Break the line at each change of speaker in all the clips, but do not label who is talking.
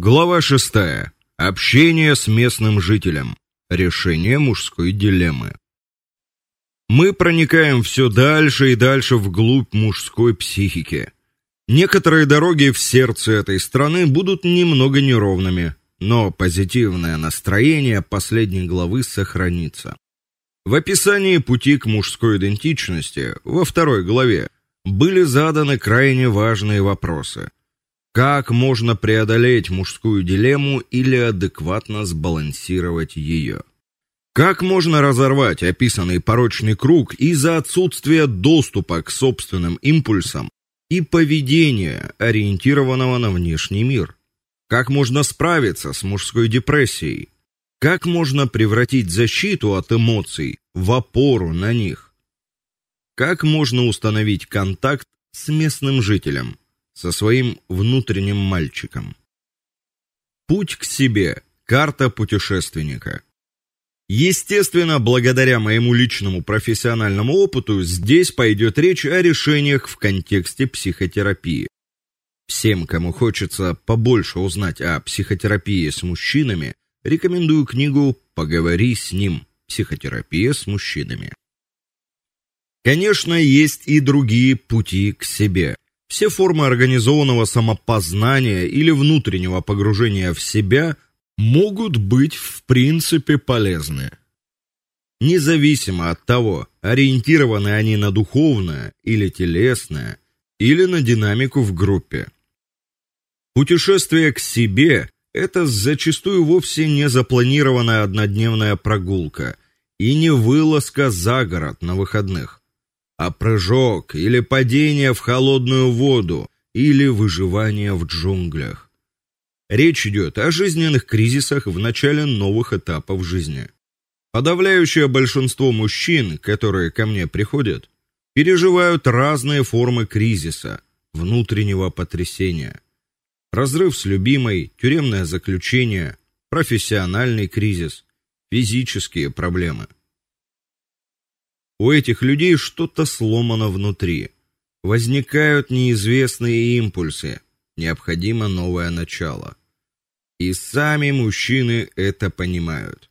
Глава 6. Общение с местным жителем. Решение мужской дилеммы. Мы проникаем все дальше и дальше вглубь мужской психики. Некоторые дороги в сердце этой страны будут немного неровными, но позитивное настроение последней главы сохранится. В описании пути к мужской идентичности во второй главе были заданы крайне важные вопросы. Как можно преодолеть мужскую дилемму или адекватно сбалансировать ее? Как можно разорвать описанный порочный круг из-за отсутствия доступа к собственным импульсам и поведения, ориентированного на внешний мир? Как можно справиться с мужской депрессией? Как можно превратить защиту от эмоций в опору на них? Как можно установить контакт с местным жителем, со своим внутренним мальчиком? Путь к себе. Карта путешественника. Естественно, благодаря моему личному профессиональному опыту, здесь пойдет речь о решениях в контексте психотерапии. Всем, кому хочется побольше узнать о психотерапии с мужчинами, рекомендую книгу Поговори с ним. Психотерапия с мужчинами. Конечно, есть и другие пути к себе. Все формы организованного самопознания или внутреннего погружения в себя могут быть в принципе полезны. Независимо от того, ориентированы они на духовное или телесное, или на динамику в группе. Путешествие к себе это зачастую вовсе не запланированная однодневная прогулка и не вылазка за город на выходных, а прыжок или падение в холодную воду или выживание в джунглях. Речь идет о жизненных кризисах в начале новых этапов жизни. Подавляющее большинство мужчин, которые ко мне приходят, переживают разные формы кризиса, внутреннего потрясения разрыв с любимой, тюремное заключение, профессиональный кризис, физические проблемы. У этих людей что-то сломано внутри. Возникают неизвестные импульсы, необходимо новое начало. И сами мужчины это понимают.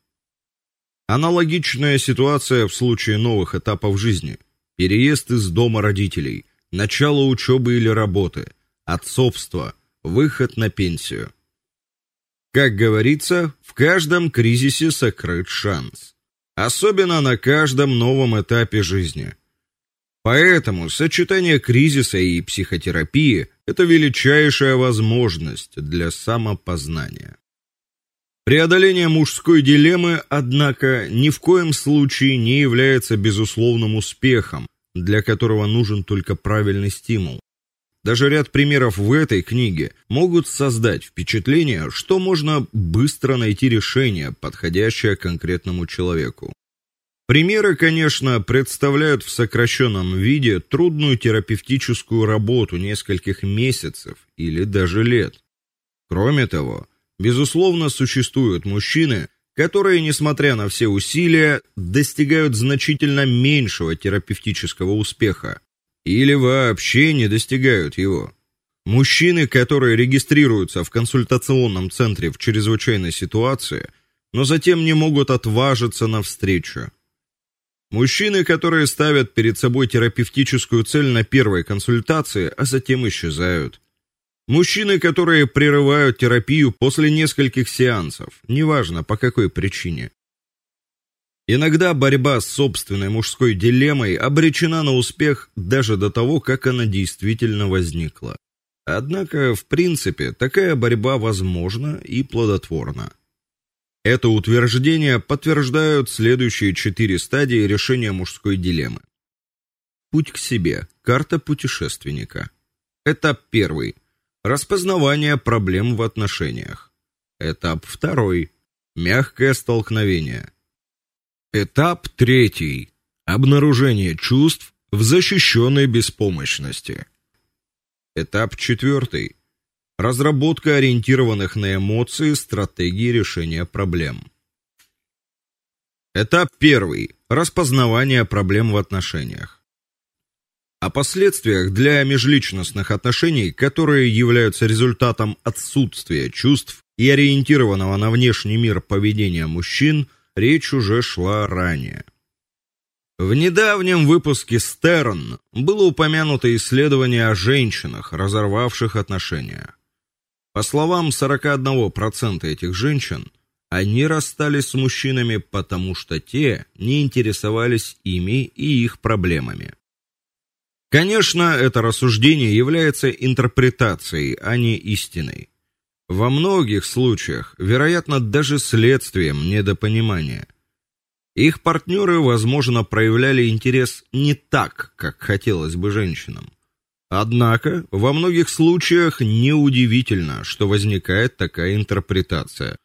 Аналогичная ситуация в случае новых этапов жизни: переезд из дома родителей, начало учебы или работы, отцовство, выход на пенсию. Как говорится, в каждом кризисе сокрыт шанс, особенно на каждом новом этапе жизни. Поэтому сочетание кризиса и психотерапии это величайшая возможность для самопознания. Преодоление мужской дилеммы, однако, ни в коем случае не является безусловным успехом, для которого нужен только правильный стимул. Даже ряд примеров в этой книге могут создать впечатление, что можно быстро найти решение, подходящее конкретному человеку. Примеры, конечно, представляют в сокращенном виде трудную терапевтическую работу нескольких месяцев или даже лет. Кроме того, безусловно, существуют мужчины, которые, несмотря на все усилия, достигают значительно меньшего терапевтического успеха, или вообще не достигают его. Мужчины, которые регистрируются в консультационном центре в чрезвычайной ситуации, но затем не могут отважиться на встречу. Мужчины, которые ставят перед собой терапевтическую цель на первой консультации, а затем исчезают. Мужчины, которые прерывают терапию после нескольких сеансов, неважно по какой причине. Иногда борьба с собственной мужской дилеммой обречена на успех даже до того, как она действительно возникла. Однако, в принципе, такая борьба возможна и плодотворна. Это утверждение подтверждают следующие четыре стадии решения мужской дилеммы. Путь к себе. Карта путешественника. Этап первый. Распознавание проблем в отношениях. Этап второй. Мягкое столкновение. Этап третий. Обнаружение чувств в защищенной беспомощности. Этап четвертый. Разработка ориентированных на эмоции стратегий решения проблем. Этап первый. Распознавание проблем в отношениях. о последствиях для межличностных отношений, которые являются результатом отсутствия чувств и ориентированного на внешний мир поведения мужчин, речь уже шла ранее. В недавнем выпуске Стерн было упомянуто исследование о женщинах, разорвавших отношения. По словам 41% этих женщин, они расстались с мужчинами, потому что те не интересовались ими и их проблемами. Конечно, это рассуждение является интерпретацией, а не истиной. Во многих случаях, вероятно, даже следствием недопонимания. Их партнеры, возможно, проявляли интерес не так, как хотелось бы женщинам. Однако, во многих случаях неудивительно, что возникает такая интерпретация.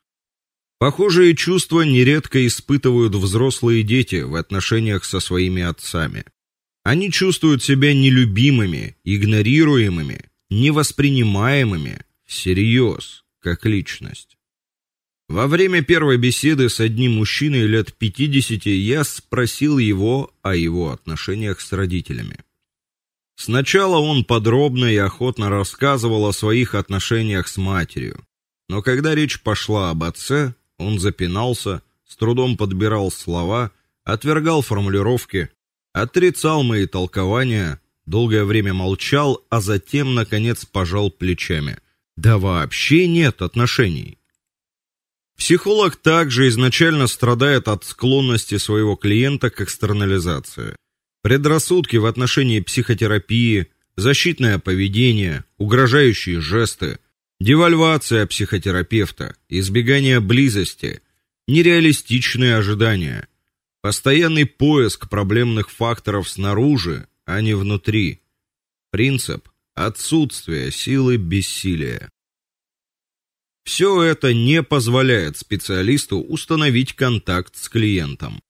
Похожие чувства нередко испытывают взрослые дети в отношениях со своими отцами. Они чувствуют себя нелюбимыми, игнорируемыми, невоспринимаемыми всерьез, как личность. Во время первой беседы с одним мужчиной лет 50 я спросил его о его отношениях с родителями. Сначала он подробно и охотно рассказывал о своих отношениях с матерью, но когда речь пошла об отце, он запинался, с трудом подбирал слова, отвергал формулировки, отрицал мои толкования, долгое время молчал, а затем наконец пожал плечами. Да вообще нет отношений. Психолог также изначально страдает от склонности своего клиента к экстернализации. Предрассудки в отношении психотерапии, защитное поведение, угрожающие жесты, девальвация психотерапевта, избегание близости, нереалистичные ожидания, Постоянный поиск проблемных факторов снаружи, а не внутри. Принцип отсутствия силы бессилия. Все это не позволяет специалисту установить контакт с клиентом.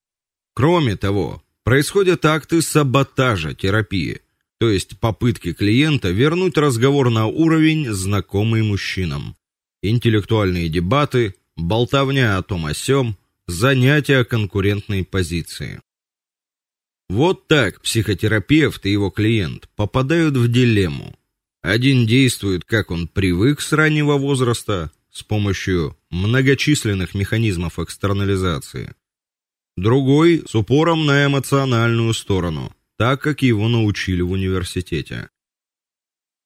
Кроме того, происходят акты саботажа терапии, то есть попытки клиента вернуть разговор на уровень, знакомый мужчинам. Интеллектуальные дебаты, болтовня о том о сём, занятия конкурентной позиции. Вот так психотерапевт и его клиент попадают в дилемму. Один действует, как он привык с раннего возраста, с помощью многочисленных механизмов экстернализации. Другой с упором на эмоциональную сторону, так как его научили в университете.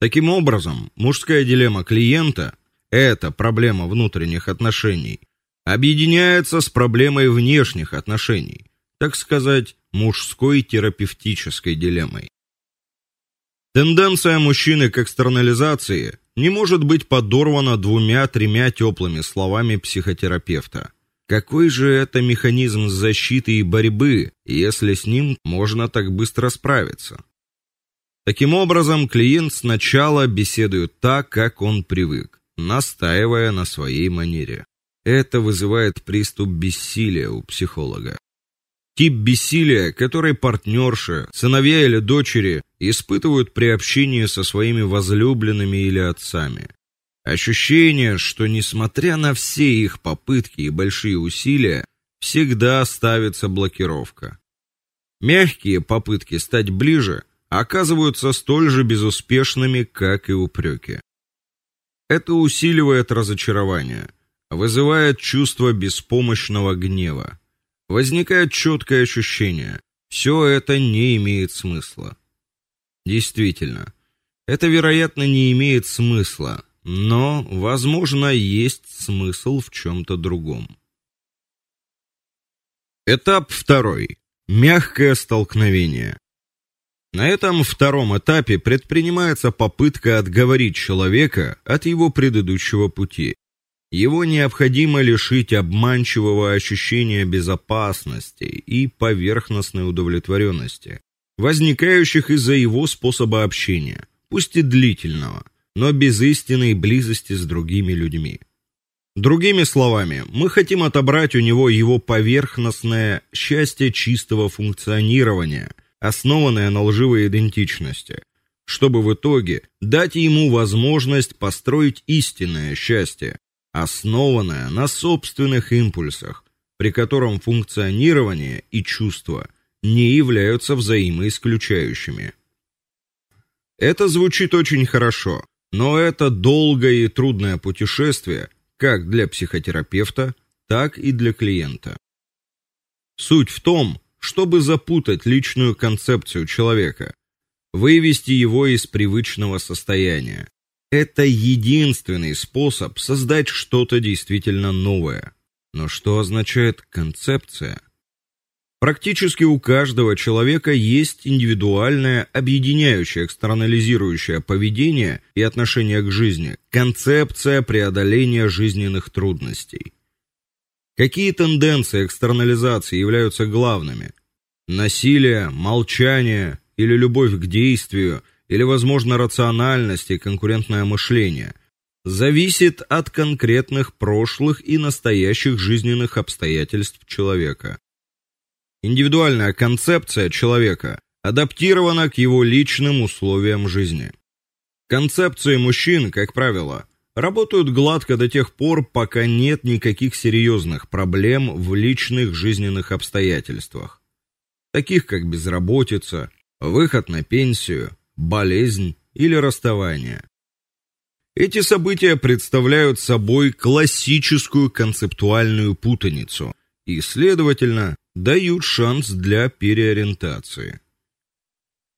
Таким образом, мужская дилемма клиента это проблема внутренних отношений объединяется с проблемой внешних отношений, так сказать, мужской терапевтической дилеммой. Тенденция мужчины к экстернализации не может быть подорвана двумя-тремя теплыми словами психотерапевта. Какой же это механизм защиты и борьбы, если с ним можно так быстро справиться? Таким образом, клиент сначала беседует так, как он привык, настаивая на своей манере. Это вызывает приступ бессилия у психолога. Тип бессилия, который партнерши, сыновья или дочери испытывают при общении со своими возлюбленными или отцами. Ощущение, что несмотря на все их попытки и большие усилия, всегда ставится блокировка. Мягкие попытки стать ближе оказываются столь же безуспешными, как и упреки. Это усиливает разочарование вызывает чувство беспомощного гнева. Возникает четкое ощущение: все это не имеет смысла. Действительно, это, вероятно, не имеет смысла, но, возможно, есть смысл в чем то другом. Этап второй. Мягкое столкновение. На этом втором этапе предпринимается попытка отговорить человека от его предыдущего пути. Его необходимо лишить обманчивого ощущения безопасности и поверхностной удовлетворенности, возникающих из-за его способа общения, пусть и длительного, но без истинной близости с другими людьми. Другими словами, мы хотим отобрать у него его поверхностное счастье чистого функционирования, основанное на лживой идентичности, чтобы в итоге дать ему возможность построить истинное счастье, основанная на собственных импульсах, при котором функционирование и чувства не являются взаимоисключающими. Это звучит очень хорошо, но это долгое и трудное путешествие как для психотерапевта, так и для клиента. Суть в том, чтобы запутать личную концепцию человека, вывести его из привычного состояния. Это единственный способ создать что-то действительно новое. Но что означает концепция? Практически у каждого человека есть индивидуальное, объединяющее, экстернализирующее поведение и отношение к жизни, концепция преодоления жизненных трудностей. Какие тенденции экстернализации являются главными? Насилие, молчание или любовь к действию, или, возможно, рациональность и конкурентное мышление зависит от конкретных прошлых и настоящих жизненных обстоятельств человека. Индивидуальная концепция человека адаптирована к его личным условиям жизни. Концепции мужчин, как правило, работают гладко до тех пор, пока нет никаких серьезных проблем в личных жизненных обстоятельствах, таких как безработица, выход на пенсию, болезнь или расставание. Эти события представляют собой классическую концептуальную путаницу и, следовательно, дают шанс для переориентации.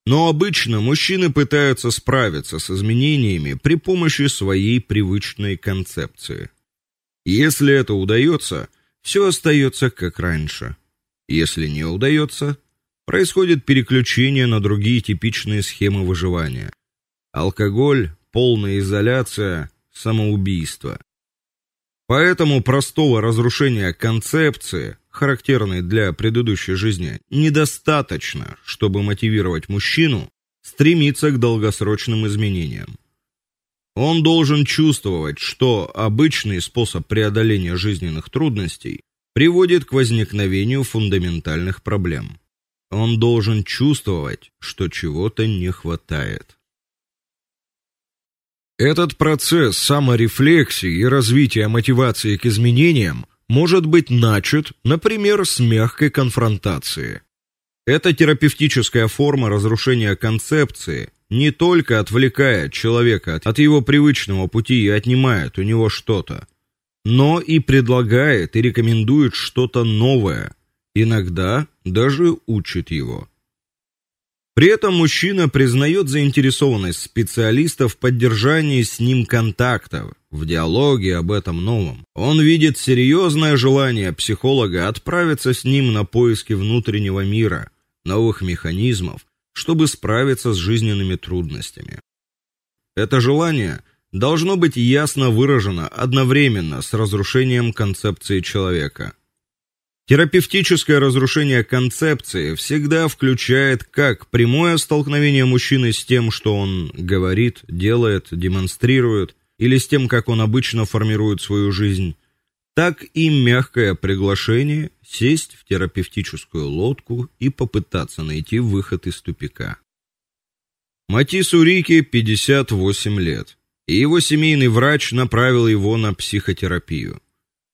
Но обычно мужчины пытаются справиться с изменениями при помощи своей привычной концепции. Если это удается, все остается как раньше. Если не удается, происходит переключение на другие типичные схемы выживания. Алкоголь, полная изоляция, самоубийство. Поэтому простого разрушения концепции характерной для предыдущей жизни, недостаточно, чтобы мотивировать мужчину стремиться к долгосрочным изменениям. Он должен чувствовать, что обычный способ преодоления жизненных трудностей приводит к возникновению фундаментальных проблем. Он должен чувствовать, что чего-то не хватает. Этот процесс саморефлексии и развития мотивации к изменениям может быть начат, например, с мягкой конфронтации. Эта терапевтическая форма разрушения концепции не только отвлекает человека от его привычного пути и отнимает у него что-то, но и предлагает и рекомендует что-то новое, иногда даже учит его. При этом мужчина признает заинтересованность специалиста в поддержании с ним контактов, в диалоге об этом новом. Он видит серьезное желание психолога отправиться с ним на поиски внутреннего мира, новых механизмов, чтобы справиться с жизненными трудностями. Это желание должно быть ясно выражено одновременно с разрушением концепции человека. Терапевтическое разрушение концепции всегда включает как прямое столкновение мужчины с тем, что он говорит, делает, демонстрирует, или с тем, как он обычно формирует свою жизнь, так и мягкое приглашение сесть в терапевтическую лодку и попытаться найти выход из тупика. Матису Рике 58 лет, и его семейный врач направил его на психотерапию.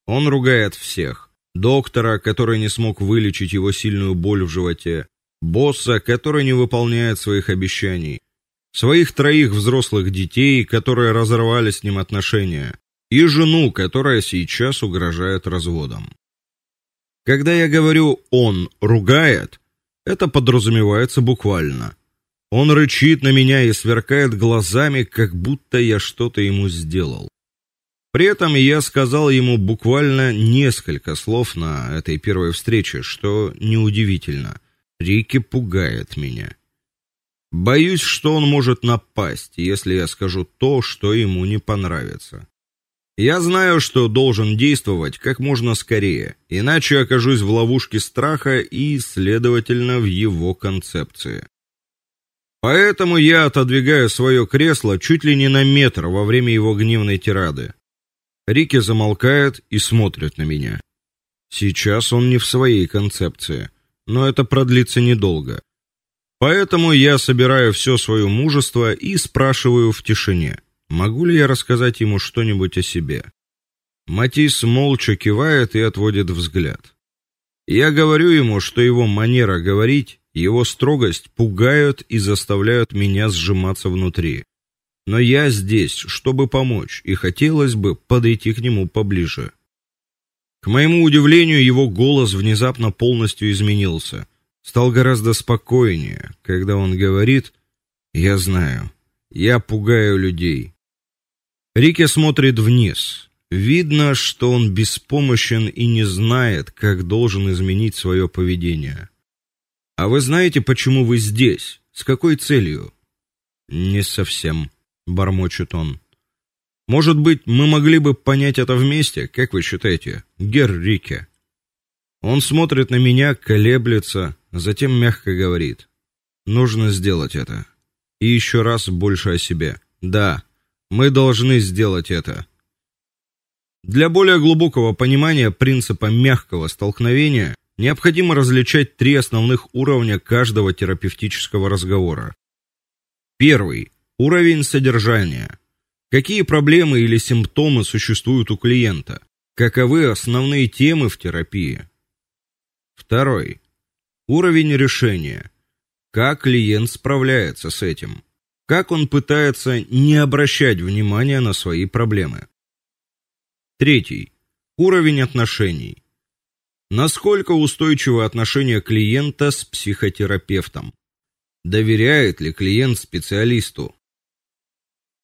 Он ругает всех: доктора, который не смог вылечить его сильную боль в животе, босса, который не выполняет своих обещаний, своих троих взрослых детей, которые разорвали с ним отношения, и жену, которая сейчас угрожает разводом. Когда я говорю он ругает, это подразумевается буквально. Он рычит на меня и сверкает глазами, как будто я что-то ему сделал. При этом я сказал ему буквально несколько слов на этой первой встрече, что неудивительно. Рики пугает меня. Боюсь, что он может напасть, если я скажу то, что ему не понравится. Я знаю, что должен действовать как можно скорее, иначе окажусь в ловушке страха и, следовательно, в его концепции. Поэтому я отодвигаю свое кресло чуть ли не на метр во время его гневной тирады. Рики замолкает и смотрит на меня. Сейчас он не в своей концепции, но это продлится недолго. Поэтому я собираю все свое мужество и спрашиваю в тишине: могу ли я рассказать ему что-нибудь о себе? Матис молча кивает и отводит взгляд. Я говорю ему, что его манера говорить его строгость пугают и заставляют меня сжиматься внутри. Но я здесь, чтобы помочь, и хотелось бы подойти к нему поближе. К моему удивлению, его голос внезапно полностью изменился. Стал гораздо спокойнее, когда он говорит: "Я знаю, я пугаю людей". Рике смотрит вниз. Видно, что он беспомощен и не знает, как должен изменить свое поведение. А вы знаете, почему вы здесь? С какой целью? Не совсем, бормочет он. Может быть, мы могли бы понять это вместе, как вы считаете, Гер Рике? Он смотрит на меня, колеблется, затем мягко говорит: "Нужно сделать это". И еще раз больше о себе. Да, мы должны сделать это. Для более глубокого понимания принципа мягкого столкновения необходимо различать три основных уровня каждого терапевтического разговора. Первый уровень содержания. Какие проблемы или симптомы существуют у клиента? Каковы основные темы в терапии? Второй уровень решения. Как клиент справляется с этим? Как он пытается не обращать внимания на свои проблемы? Третий уровень отношений. Насколько устойчивы отношения клиента с психотерапевтом? Доверяет ли клиент специалисту?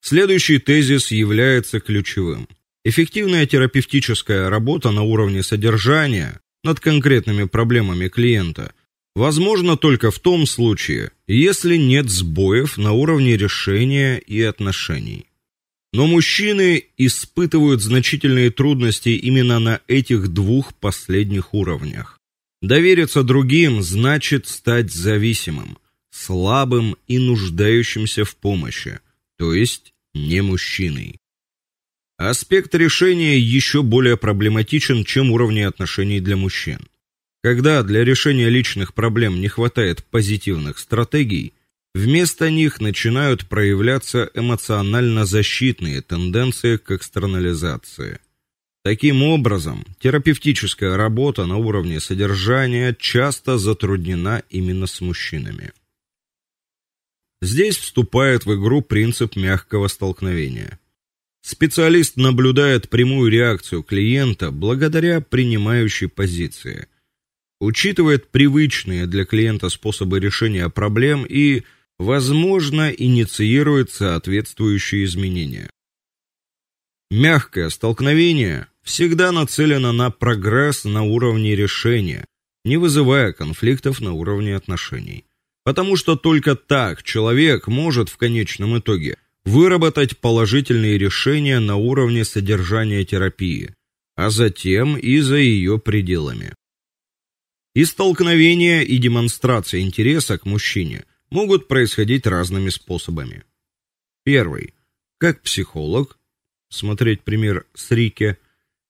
Следующий тезис является ключевым. Эффективная терапевтическая работа на уровне содержания над конкретными проблемами клиента возможна только в том случае, если нет сбоев на уровне решения и отношений. Но мужчины испытывают значительные трудности именно на этих двух последних уровнях. Довериться другим значит стать зависимым, слабым и нуждающимся в помощи, то есть не мужчиной. Аспект решения еще более проблематичен, чем уровни отношений для мужчин. Когда для решения личных проблем не хватает позитивных стратегий, Вместо них начинают проявляться эмоционально-защитные тенденции к экстернализации. Таким образом, терапевтическая работа на уровне содержания часто затруднена именно с мужчинами. Здесь вступает в игру принцип мягкого столкновения. Специалист наблюдает прямую реакцию клиента благодаря принимающей позиции, учитывает привычные для клиента способы решения проблем и возможно, инициирует соответствующие изменения. Мягкое столкновение всегда нацелено на прогресс на уровне решения, не вызывая конфликтов на уровне отношений. Потому что только так человек может в конечном итоге выработать положительные решения на уровне содержания терапии, а затем и за ее пределами. И столкновение и демонстрация интереса к мужчине могут происходить разными способами. Первый. Как психолог, смотреть пример с Рике,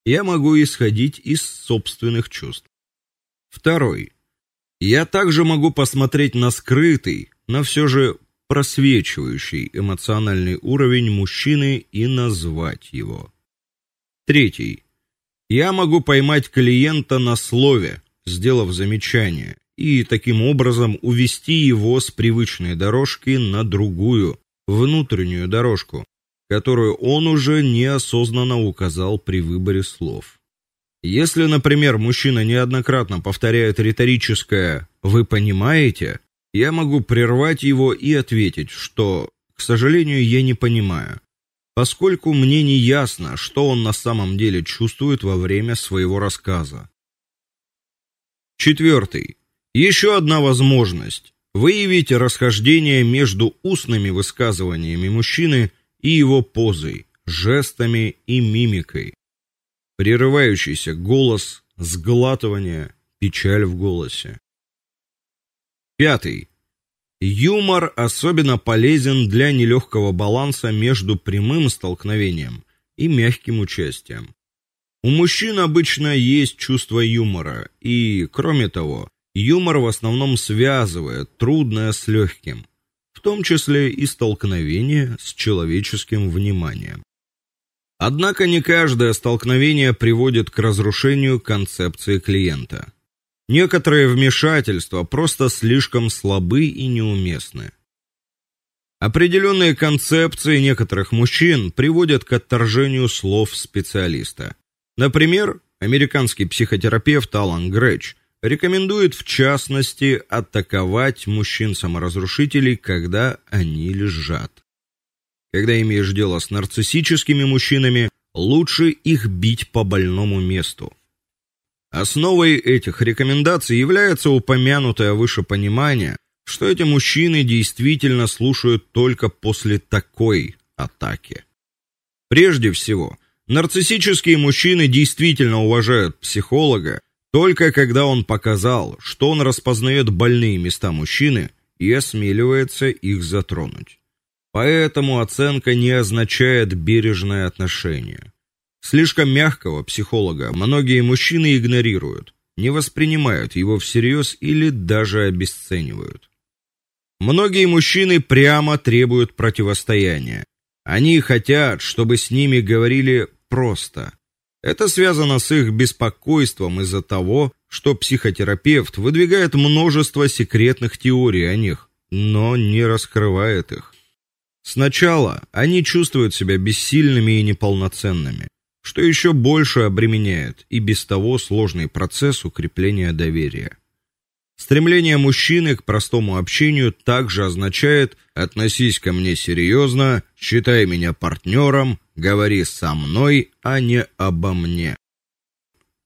я могу исходить из собственных чувств. Второй. Я также могу посмотреть на скрытый, но все же просвечивающий эмоциональный уровень мужчины и назвать его. Третий. Я могу поймать клиента на слове, сделав замечание, и таким образом увести его с привычной дорожки на другую, внутреннюю дорожку, которую он уже неосознанно указал при выборе слов. Если, например, мужчина неоднократно повторяет риторическое «вы понимаете», я могу прервать его и ответить, что, к сожалению, я не понимаю, поскольку мне не ясно, что он на самом деле чувствует во время своего рассказа. Четвертый. Еще одна возможность выявить расхождение между устными высказываниями мужчины и его позой, жестами и мимикой. Прерывающийся голос, сглатывание, печаль в голосе. Пятый. Юмор особенно полезен для нелегкого баланса между прямым столкновением и мягким участием. У мужчин обычно есть чувство юмора, и, кроме того, Юмор в основном связывает трудное с легким, в том числе и столкновение с человеческим вниманием. Однако не каждое столкновение приводит к разрушению концепции клиента. Некоторые вмешательства просто слишком слабы и неуместны. Определенные концепции некоторых мужчин приводят к отторжению слов специалиста. Например, американский психотерапевт Алан Грэч рекомендует в частности атаковать мужчин-саморазрушителей, когда они лежат. Когда имеешь дело с нарциссическими мужчинами, лучше их бить по больному месту. Основой этих рекомендаций является упомянутое выше понимание, что эти мужчины действительно слушают только после такой атаки. Прежде всего, нарциссические мужчины действительно уважают психолога только когда он показал, что он распознает больные места мужчины и осмеливается их затронуть. Поэтому оценка не означает бережное отношение. Слишком мягкого психолога многие мужчины игнорируют, не воспринимают его всерьез или даже обесценивают. Многие мужчины прямо требуют противостояния. Они хотят, чтобы с ними говорили просто. Это связано с их беспокойством из-за того, что психотерапевт выдвигает множество секретных теорий о них, но не раскрывает их. Сначала они чувствуют себя бессильными и неполноценными, что еще больше обременяет и без того сложный процесс укрепления доверия. Стремление мужчины к простому общению также означает: относись ко мне серьезно, считай меня партнером, говори со мной, а не обо мне.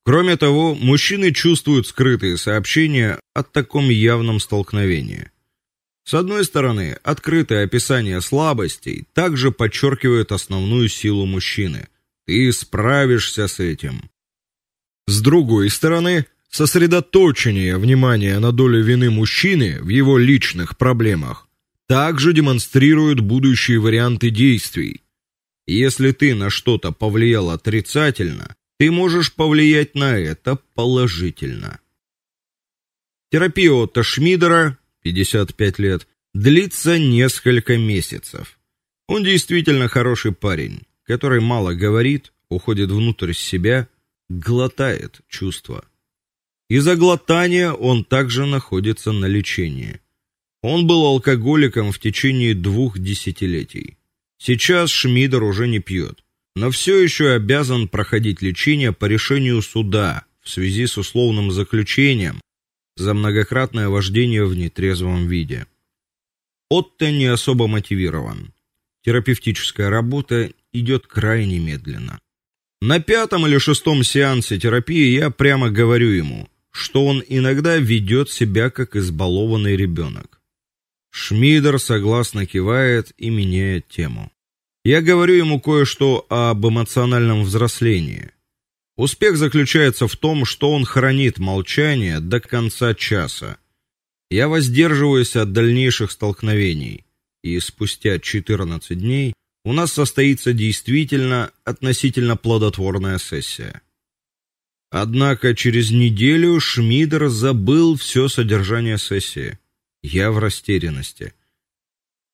Кроме того, мужчины чувствуют скрытые сообщения от таком явном столкновении. С одной стороны, открытое описание слабостей также подчеркивает основную силу мужчины. Ты справишься с этим. С другой стороны, Сосредоточение внимания на доле вины мужчины в его личных проблемах также демонстрирует будущие варианты действий. Если ты на что-то повлиял отрицательно, ты можешь повлиять на это положительно. Терапия Отто Шмидера, 55 лет, длится несколько месяцев. Он действительно хороший парень, который мало говорит, уходит внутрь себя, глотает чувства. Из-за глотания он также находится на лечении. Он был алкоголиком в течение двух десятилетий. Сейчас Шмидер уже не пьет, но все еще обязан проходить лечение по решению суда в связи с условным заключением за многократное вождение в нетрезвом виде. Отто не особо мотивирован. Терапевтическая работа идет крайне медленно. На пятом или шестом сеансе терапии я прямо говорю ему: что он иногда ведет себя как избалованный ребенок. Шмидер согласно кивает и меняет тему. Я говорю ему кое-что об эмоциональном взрослении. Успех заключается в том, что он хранит молчание до конца часа. Я воздерживаюсь от дальнейших столкновений, и спустя 14 дней у нас состоится действительно относительно плодотворная сессия. Однако через неделю Шмидер забыл все содержание сессии. Я в растерянности.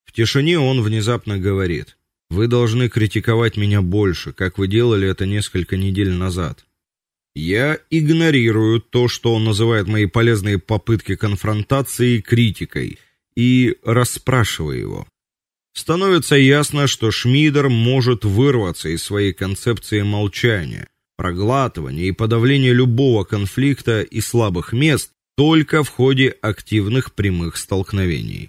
В тишине он внезапно говорит: "Вы должны критиковать меня больше, как вы делали это несколько недель назад". Я игнорирую то, что он называет мои полезные попытки конфронтации критикой, и расспрашиваю его. Становится ясно, что Шмидер может вырваться из своей концепции молчания проглатывание и подавление любого конфликта и слабых мест только в ходе активных прямых столкновений.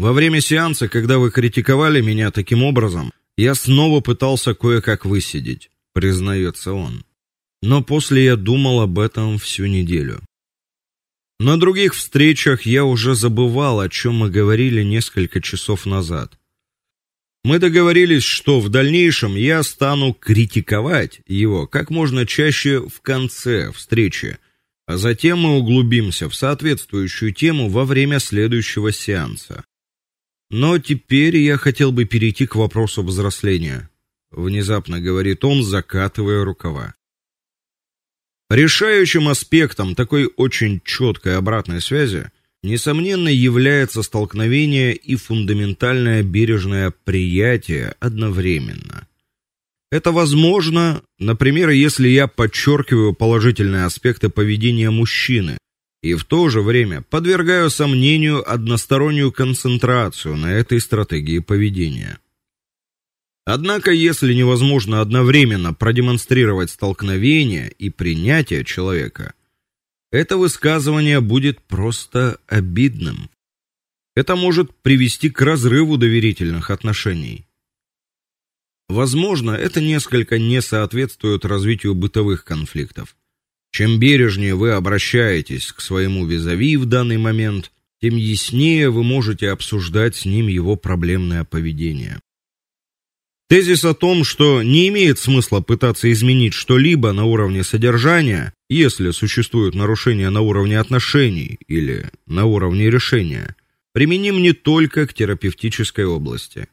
Во время сеанса, когда вы критиковали меня таким образом, я снова пытался кое-как высидеть, признается он. Но после я думал об этом всю неделю. На других встречах я уже забывал, о чем мы говорили несколько часов назад. Мы договорились, что в дальнейшем я стану критиковать его как можно чаще в конце встречи, а затем мы углубимся в соответствующую тему во время следующего сеанса. Но теперь я хотел бы перейти к вопросу взросления, внезапно говорит он, закатывая рукава. Решающим аспектом такой очень четкой обратной связи несомненно является столкновение и фундаментальное бережное приятие одновременно. Это возможно, например, если я подчеркиваю положительные аспекты поведения мужчины и в то же время подвергаю сомнению одностороннюю концентрацию на этой стратегии поведения. Однако, если невозможно одновременно продемонстрировать столкновение и принятие человека, это высказывание будет просто обидным. Это может привести к разрыву доверительных отношений. Возможно, это несколько не соответствует развитию бытовых конфликтов. Чем бережнее вы обращаетесь к своему визави в данный момент, тем яснее вы можете обсуждать с ним его проблемное поведение. Тезис о том, что не имеет смысла пытаться изменить что-либо на уровне содержания, если существуют нарушения на уровне отношений или на уровне решения, применим не только к терапевтической области.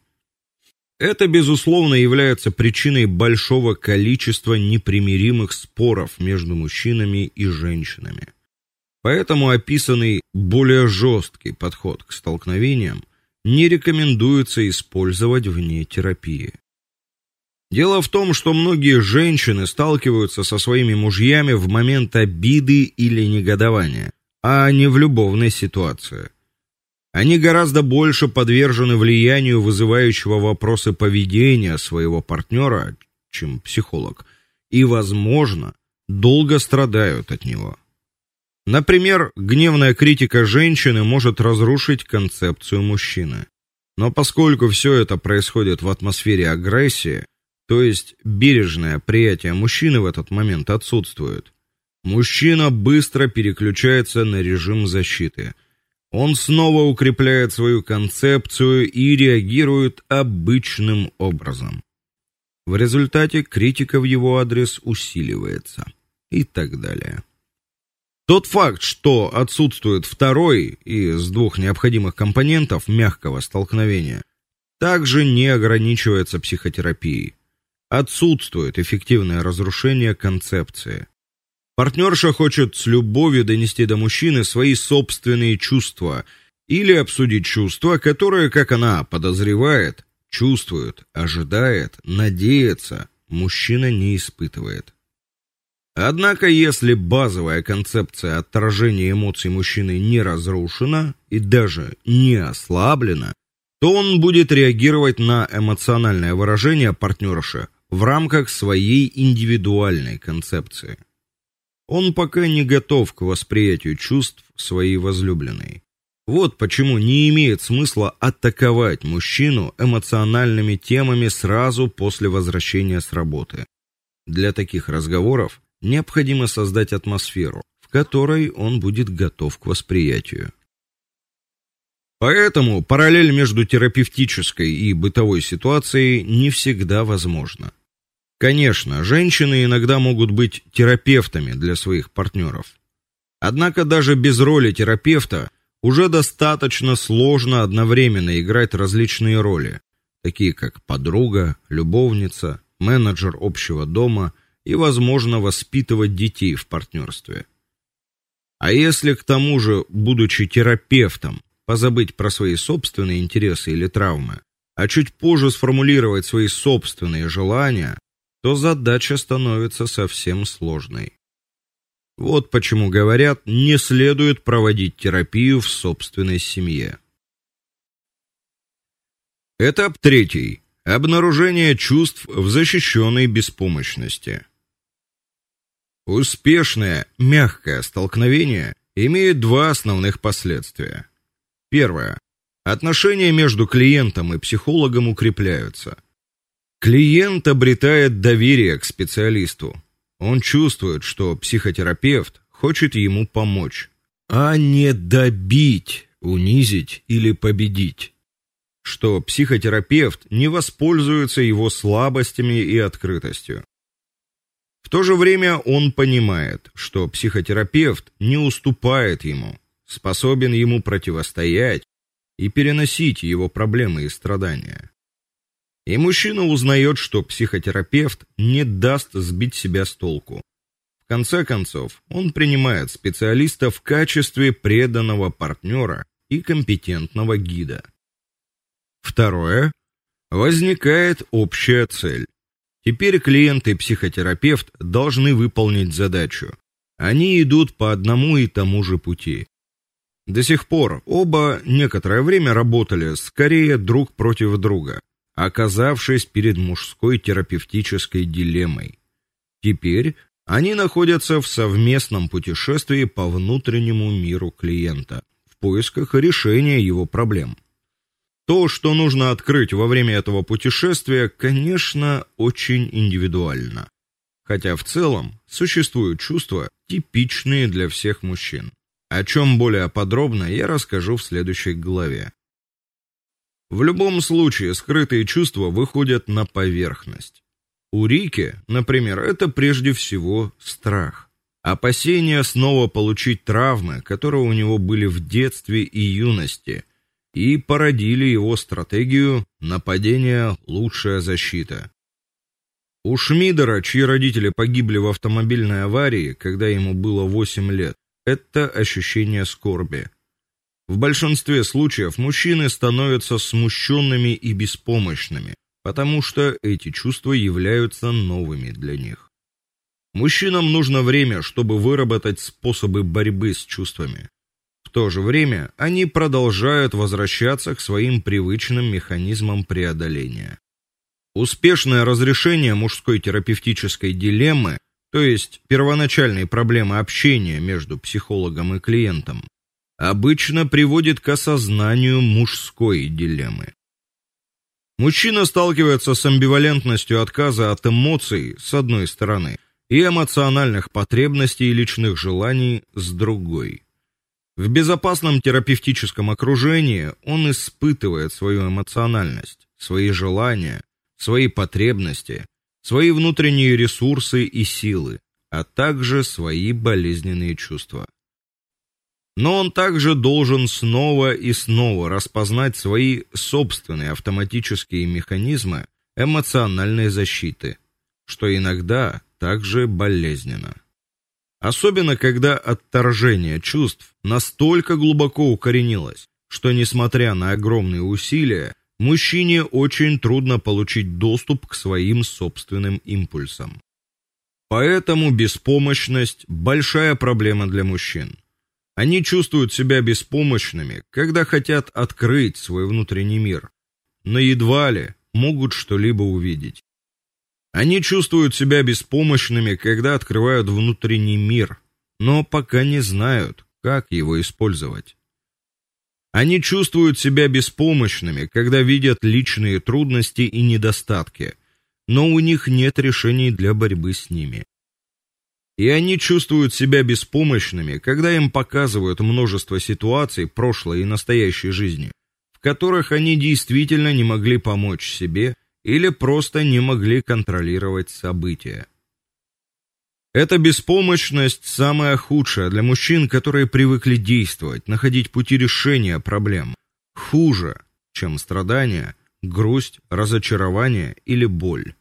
Это безусловно является причиной большого количества непримиримых споров между мужчинами и женщинами. Поэтому описанный более жесткий подход к столкновениям не рекомендуется использовать вне терапии. Дело в том, что многие женщины сталкиваются со своими мужьями в момент обиды или негодования, а не в любовной ситуации. Они гораздо больше подвержены влиянию вызывающего вопросы поведения своего партнера, чем психолог, и, возможно, долго страдают от него. Например, гневная критика женщины может разрушить концепцию мужчины. Но поскольку все это происходит в атмосфере агрессии, то есть бережное приятие мужчины в этот момент отсутствует, мужчина быстро переключается на режим защиты – он снова укрепляет свою концепцию и реагирует обычным образом. В результате критика в его адрес усиливается и так далее. Тот факт, что отсутствует второй из двух необходимых компонентов мягкого столкновения, также не ограничивается психотерапией. Отсутствует эффективное разрушение концепции. Партнерша хочет с любовью донести до мужчины свои собственные чувства или обсудить чувства, которые, как она подозревает, чувствует, ожидает, надеется, мужчина не испытывает. Однако, если базовая концепция отражения эмоций мужчины не разрушена и даже не ослаблена, то он будет реагировать на эмоциональное выражение партнерши в рамках своей индивидуальной концепции. Он пока не готов к восприятию чувств своей возлюбленной. Вот почему не имеет смысла атаковать мужчину эмоциональными темами сразу после возвращения с работы. Для таких разговоров необходимо создать атмосферу, в которой он будет готов к восприятию. Поэтому параллель между терапевтической и бытовой ситуацией не всегда возможна. Конечно, женщины иногда могут быть терапевтами для своих партнеров. Однако даже без роли терапевта уже достаточно сложно одновременно играть различные роли, такие как подруга, любовница, менеджер общего дома и, возможно, воспитывать детей в партнерстве. А если к тому же, будучи терапевтом, позабыть про свои собственные интересы или травмы, а чуть позже сформулировать свои собственные желания, то задача становится совсем сложной. Вот почему говорят, не следует проводить терапию в собственной семье. Этап третий. Обнаружение чувств в защищенной беспомощности. Успешное мягкое столкновение имеет два основных последствия. Первое. Отношения между клиентом и психологом укрепляются. Клиент обретает доверие к специалисту. Он чувствует, что психотерапевт хочет ему помочь, а не добить, унизить или победить. Что психотерапевт не воспользуется его слабостями и открытостью. В то же время он понимает, что психотерапевт не уступает ему, способен ему противостоять и переносить его проблемы и страдания. И мужчина узнает, что психотерапевт не даст сбить себя с толку. В конце концов, он принимает специалиста в качестве преданного партнера и компетентного гида. Второе возникает общая цель. Теперь клиент и психотерапевт должны выполнить задачу. Они идут по одному и тому же пути. До сих пор оба некоторое время работали скорее друг против друга, оказавшись перед мужской терапевтической дилеммой. Теперь они находятся в совместном путешествии по внутреннему миру клиента в поисках решения его проблем. То, что нужно открыть во время этого путешествия, конечно, очень индивидуально. Хотя в целом существуют чувства, типичные для всех мужчин. О чем более подробно я расскажу в следующей главе. В любом случае, скрытые чувства выходят на поверхность. У Рики, например, это прежде всего страх. Опасение снова получить травмы, которые у него были в детстве и юности, и породили его стратегию нападения лучшая защита. У Шмидера, чьи родители погибли в автомобильной аварии, когда ему было 8 лет, это ощущение скорби. В большинстве случаев мужчины становятся смущенными и беспомощными, потому что эти чувства являются новыми для них. Мужчинам нужно время, чтобы выработать способы борьбы с чувствами. В то же время они продолжают возвращаться к своим привычным механизмам преодоления. Успешное разрешение мужской терапевтической дилеммы, то есть первоначальной проблемы общения между психологом и клиентом, обычно приводит к осознанию мужской дилеммы. Мужчина сталкивается с амбивалентностью отказа от эмоций с одной стороны и эмоциональных потребностей и личных желаний с другой. В безопасном терапевтическом окружении он испытывает свою эмоциональность, свои желания, свои потребности, свои внутренние ресурсы и силы, а также свои болезненные чувства. Но он также должен снова и снова распознать свои собственные автоматические механизмы эмоциональной защиты, что иногда также болезненно. Особенно когда отторжение чувств настолько глубоко укоренилось, что несмотря на огромные усилия, мужчине очень трудно получить доступ к своим собственным импульсам. Поэтому беспомощность большая проблема для мужчин. Они чувствуют себя беспомощными, когда хотят открыть свой внутренний мир, но едва ли могут что-либо увидеть. Они чувствуют себя беспомощными, когда открывают внутренний мир, но пока не знают, как его использовать. Они чувствуют себя беспомощными, когда видят личные трудности и недостатки, но у них нет решений для борьбы с ними. И они чувствуют себя беспомощными, когда им показывают множество ситуаций прошлой и настоящей жизни, в которых они действительно не могли помочь себе или просто не могли контролировать события. Эта беспомощность самая худшая для мужчин, которые привыкли действовать, находить пути решения проблем. Хуже, чем страдания, грусть, разочарование или боль.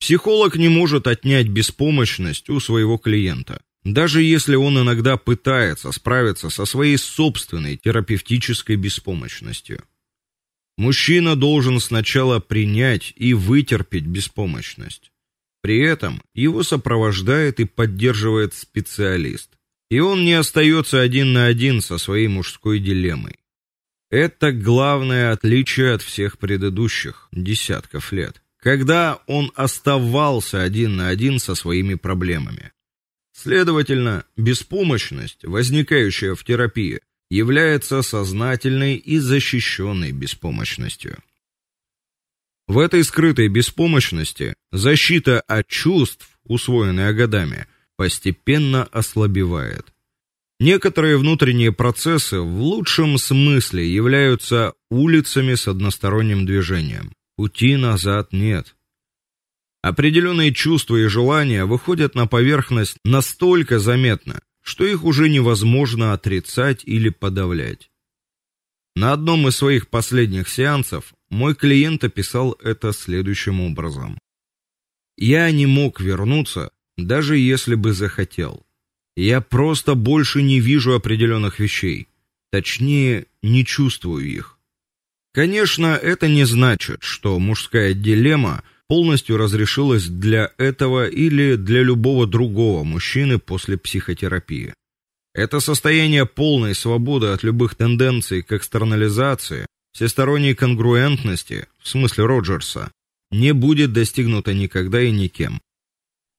Психолог не может отнять беспомощность у своего клиента, даже если он иногда пытается справиться со своей собственной терапевтической беспомощностью. Мужчина должен сначала принять и вытерпеть беспомощность. При этом его сопровождает и поддерживает специалист. И он не остается один на один со своей мужской дилеммой. Это главное отличие от всех предыдущих десятков лет когда он оставался один на один со своими проблемами. Следовательно, беспомощность, возникающая в терапии, является сознательной и защищенной беспомощностью. В этой скрытой беспомощности защита от чувств, усвоенная годами, постепенно ослабевает. Некоторые внутренние процессы в лучшем смысле являются улицами с односторонним движением. Пути назад нет. Определенные чувства и желания выходят на поверхность настолько заметно, что их уже невозможно отрицать или подавлять. На одном из своих последних сеансов мой клиент описал это следующим образом: Я не мог вернуться, даже если бы захотел. Я просто больше не вижу определенных вещей, точнее, не чувствую их. Конечно, это не значит, что мужская дилемма полностью разрешилось для этого или для любого другого мужчины после психотерапии. Это состояние полной свободы от любых тенденций к экстернализации, всесторонней конгруентности, в смысле Роджерса, не будет достигнуто никогда и никем.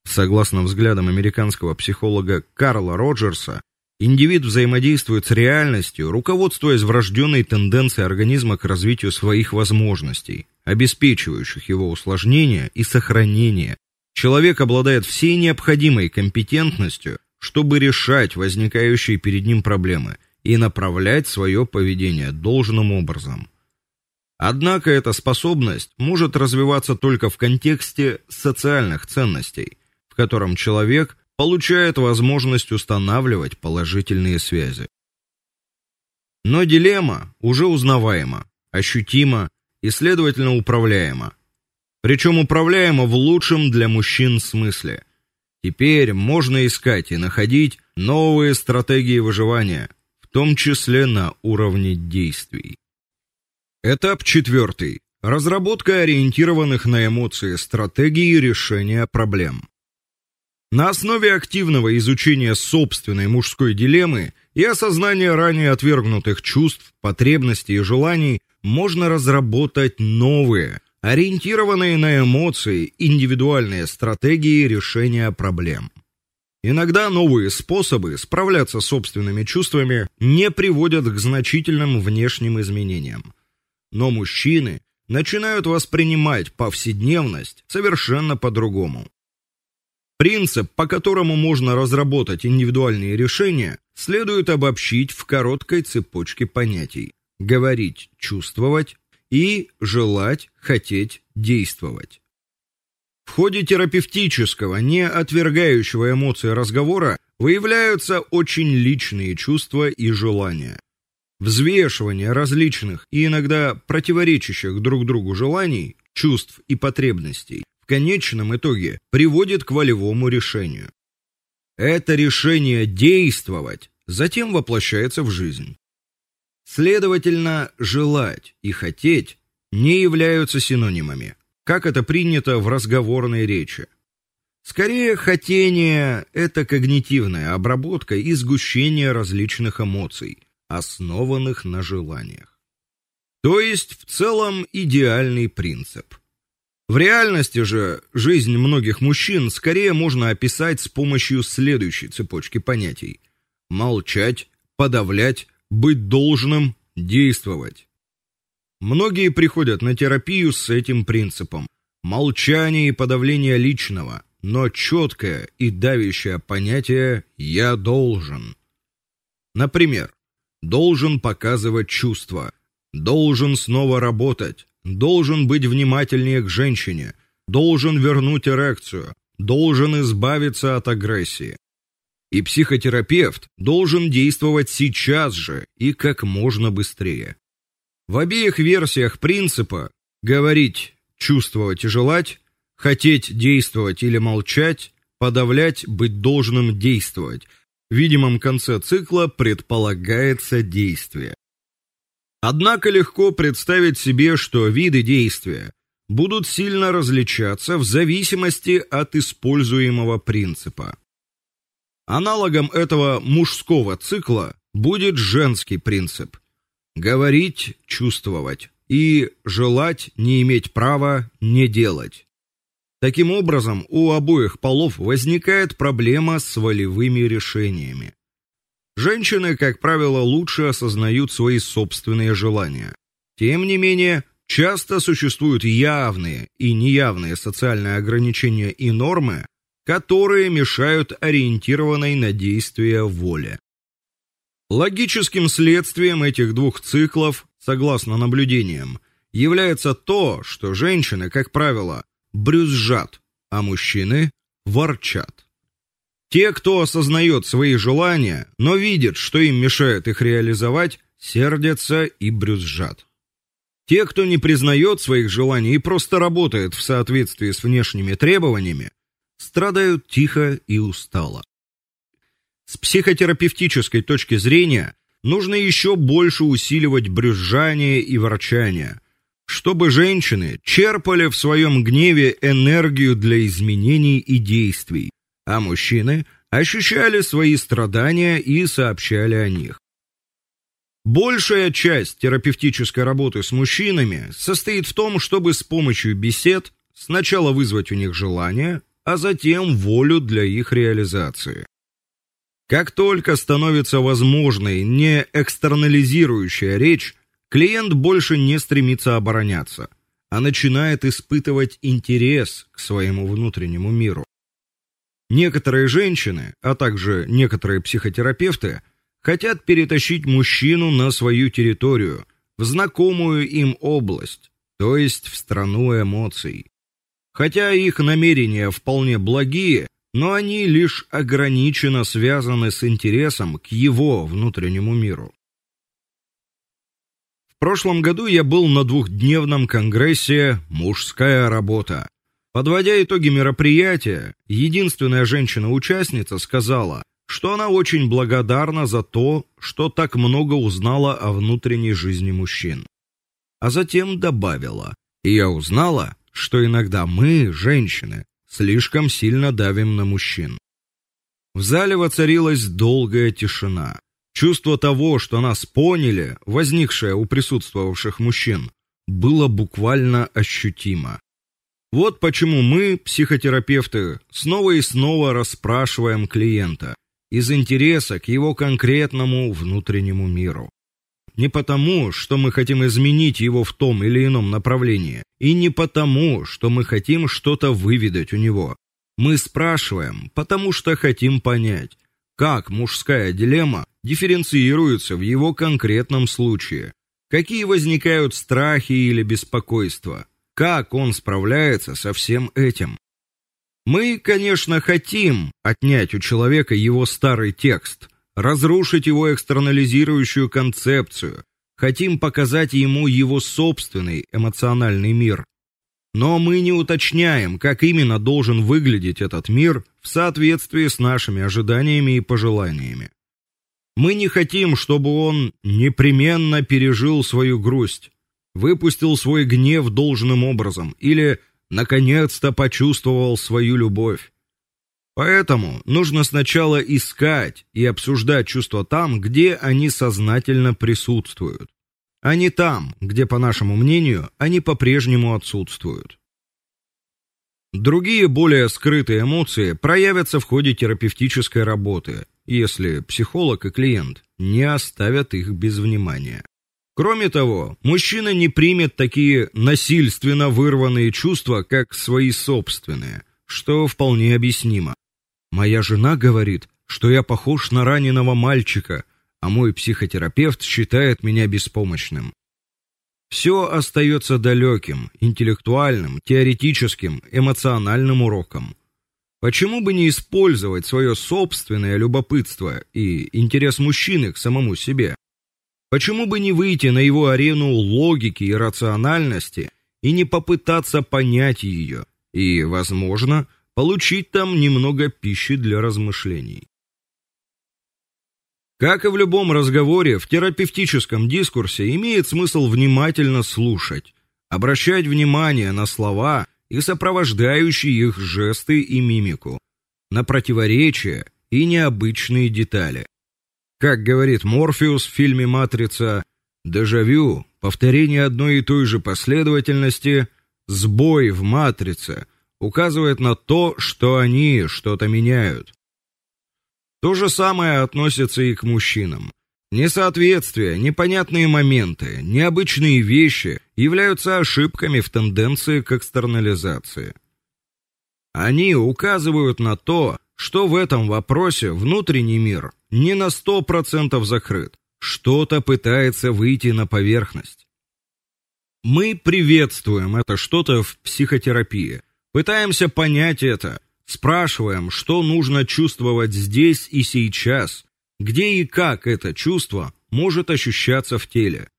Согласно взглядам американского психолога Карла Роджерса, индивид взаимодействует с реальностью, руководствуясь врожденной тенденцией организма к развитию своих возможностей, обеспечивающих его усложнение и сохранение. Человек обладает всей необходимой компетентностью чтобы решать возникающие перед ним проблемы и направлять свое поведение должным образом. Однако эта способность может развиваться только в контексте социальных ценностей, в котором человек получает возможность устанавливать положительные связи. Но дилемма уже узнаваема, ощутима и следовательно управляема. Причем управляема в лучшем для мужчин смысле. Теперь можно искать и находить новые стратегии выживания, в том числе на уровне действий. Этап четвертый. Разработка ориентированных на эмоции стратегий решения проблем. На основе активного изучения собственной мужской дилеммы и осознания ранее отвергнутых чувств, потребностей и желаний можно разработать новые, ориентированные на эмоции, индивидуальные стратегии решения проблем. Иногда новые способы справляться с собственными чувствами не приводят к значительным внешним изменениям. Но мужчины начинают воспринимать повседневность совершенно по-другому. Принцип, по которому можно разработать индивидуальные решения, следует обобщить в короткой цепочке понятий: говорить, чувствовать, и желать, хотеть, действовать. В ходе терапевтического, не отвергающего эмоции разговора выявляются очень личные чувства и желания. Взвешивание различных и иногда противоречащих друг другу желаний, чувств и потребностей конечном итоге приводит к волевому решению. Это решение действовать затем воплощается в жизнь. Следовательно, желать и хотеть не являются синонимами, как это принято в разговорной речи. Скорее, хотение это когнитивная обработка и сгущение различных эмоций, основанных на желаниях. То есть, в целом, идеальный принцип. В реальности же жизнь многих мужчин скорее можно описать с помощью следующей цепочки понятий: молчать, подавлять, быть должным, действовать. Многие приходят на терапию с этим принципом: молчание и подавление личного, но четкое и давящее понятие я должен. Например, должен показывать чувства, должен снова работать, должен быть внимательнее к женщине, должен вернуть эрекцию, должен избавиться от агрессии. И психотерапевт должен действовать сейчас же и как можно быстрее. В обеих версиях принципа говорить, чувствовать и желать, хотеть действовать или молчать, подавлять, быть должным действовать. В видимом конце цикла предполагается действие. Однако легко представить себе, что виды действия будут сильно различаться в зависимости от используемого принципа. Аналогом этого мужского цикла будет женский принцип: говорить, чувствовать и желать не иметь права не делать. Таким образом, у обоих полов возникает проблема с волевыми решениями. Женщины, как правило, лучше осознают свои собственные желания. Тем не менее, часто существуют явные и неявные социальные ограничения и нормы, которые мешают ориентированной на действие воле. Логическим следствием этих двух циклов, согласно наблюдениям, является то, что женщины, как правило, брюзжат, а мужчины ворчат. Те, кто осознает свои желания, но видит, что им мешает их реализовать, сердятся и брюзжат. Те, кто не признает своих желаний и просто работает в соответствии с внешними требованиями, страдают тихо и устало. С психотерапевтической точки зрения нужно еще больше усиливать брюзжание и ворчание, чтобы женщины черпали в своем гневе энергию для изменений и действий, а мужчины ощущали свои страдания и сообщали о них. Большая часть терапевтической работы с мужчинами состоит в том, чтобы с помощью бесед сначала вызвать у них желание, а затем волю для их реализации. Как только становится возможной не экстернализирующая речь, клиент больше не стремится обороняться, а начинает испытывать интерес к своему внутреннему миру. Некоторые женщины, а также некоторые психотерапевты хотят перетащить мужчину на свою территорию, в знакомую им область, то есть в страну эмоций. Хотя их намерения вполне благие, но они лишь ограниченно связаны с интересом к его внутреннему миру. В прошлом году я был на двухдневном конгрессе Мужская работа. Подводя итоги мероприятия, единственная женщина-участница сказала, что она очень благодарна за то, что так много узнала о внутренней жизни мужчин. А затем добавила: "И я узнала, что иногда мы, женщины, слишком сильно давим на мужчин". В зале воцарилась долгая тишина. Чувство того, что нас поняли, возникшее у присутствовавших мужчин, было буквально ощутимо. Вот почему мы, психотерапевты, снова и снова расспрашиваем клиента из интереса к его конкретному внутреннему миру. Не потому, что мы хотим изменить его в том или ином направлении, и не потому, что мы хотим что-то выведать у него. Мы спрашиваем, потому что хотим понять, как мужская дилемма дифференцируется в его конкретном случае, какие возникают страхи или беспокойства, как он справляется со всем этим. Мы, конечно, хотим отнять у человека его старый текст, разрушить его экстернализирующую концепцию, хотим показать ему его собственный эмоциональный мир. Но мы не уточняем, как именно должен выглядеть этот мир в соответствии с нашими ожиданиями и пожеланиями. Мы не хотим, чтобы он непременно пережил свою грусть, выпустил свой гнев должным образом или наконец-то почувствовал свою любовь. Поэтому нужно сначала искать и обсуждать чувства там, где они сознательно присутствуют, а не там, где, по нашему мнению, они по-прежнему отсутствуют. Другие более скрытые эмоции проявятся в ходе терапевтической работы, если психолог и клиент не оставят их без внимания. Кроме того, мужчина не примет такие насильственно вырванные чувства, как свои собственные, что вполне объяснимо. Моя жена говорит, что я похож на раненого мальчика, а мой психотерапевт считает меня беспомощным. Все остается далеким, интеллектуальным, теоретическим, эмоциональным уроком. Почему бы не использовать свое собственное любопытство и интерес мужчины к самому себе? Почему бы не выйти на его арену логики и рациональности и не попытаться понять ее и, возможно, получить там немного пищи для размышлений? Как и в любом разговоре, в терапевтическом дискурсе имеет смысл внимательно слушать, обращать внимание на слова и сопровождающие их жесты и мимику, на противоречия и необычные детали. Как говорит Морфеус в фильме Матрица, дежавю, повторение одной и той же последовательности, сбой в матрице указывает на то, что они что-то меняют. То же самое относится и к мужчинам. Несоответствия, непонятные моменты, необычные вещи являются ошибками в тенденции к экстернализации. Они указывают на то, что в этом вопросе внутренний мир не на сто процентов закрыт. Что-то пытается выйти на поверхность. Мы приветствуем это что-то в психотерапии. Пытаемся понять это, спрашиваем, что нужно чувствовать здесь и сейчас, где и как это чувство может ощущаться в теле.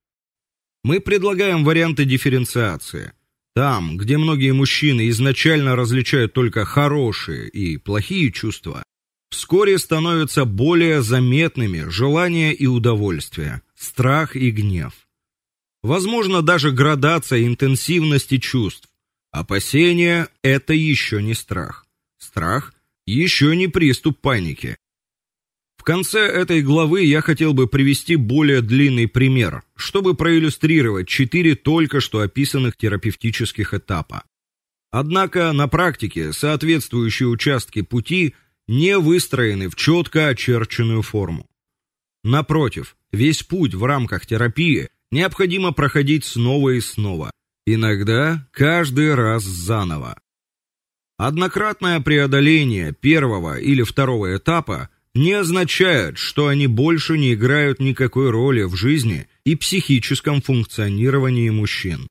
Мы предлагаем варианты дифференциации. Там, где многие мужчины изначально различают только хорошие и плохие чувства, вскоре становятся более заметными желание и удовольствие, страх и гнев. Возможно, даже градация интенсивности чувств. Опасение это еще не страх. Страх еще не приступ паники. В конце этой главы я хотел бы привести более длинный пример, чтобы проиллюстрировать четыре только что описанных терапевтических этапа. Однако на практике соответствующие участки пути не выстроены в четко очерченную форму. Напротив, весь путь в рамках терапии необходимо проходить снова и снова, иногда каждый раз заново. Однократное преодоление первого или второго этапа не означает, что они больше не играют никакой роли в жизни и психическом функционировании мужчин.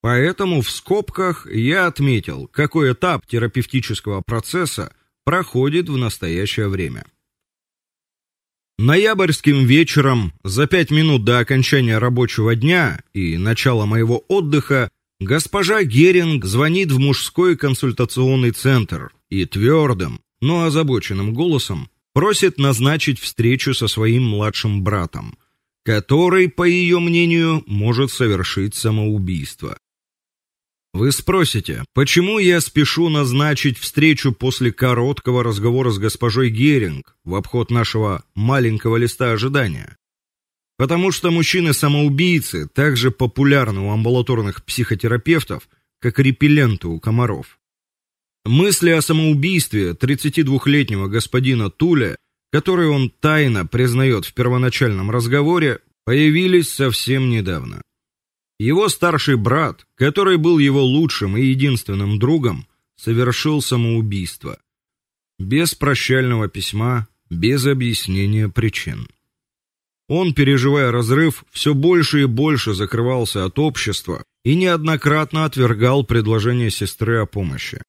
Поэтому в скобках я отметил, какой этап терапевтического процесса проходит в настоящее время. Ноябрьским вечером, за пять минут до окончания рабочего дня и начала моего отдыха, госпожа Геринг звонит в мужской консультационный центр и твердым, но озабоченным голосом просит назначить встречу со своим младшим братом, который, по ее мнению, может совершить самоубийство. Вы спросите, почему я спешу назначить встречу после короткого разговора с госпожой Геринг в обход нашего маленького листа ожидания? Потому что мужчины-самоубийцы так же популярны у амбулаторных психотерапевтов, как репелленты у комаров. Мысли о самоубийстве 32-летнего господина Туля, которые он тайно признает в первоначальном разговоре, появились совсем недавно. Его старший брат, который был его лучшим и единственным другом, совершил самоубийство. Без прощального письма, без объяснения причин. Он, переживая разрыв, все больше и больше закрывался от общества и неоднократно отвергал предложения сестры о помощи.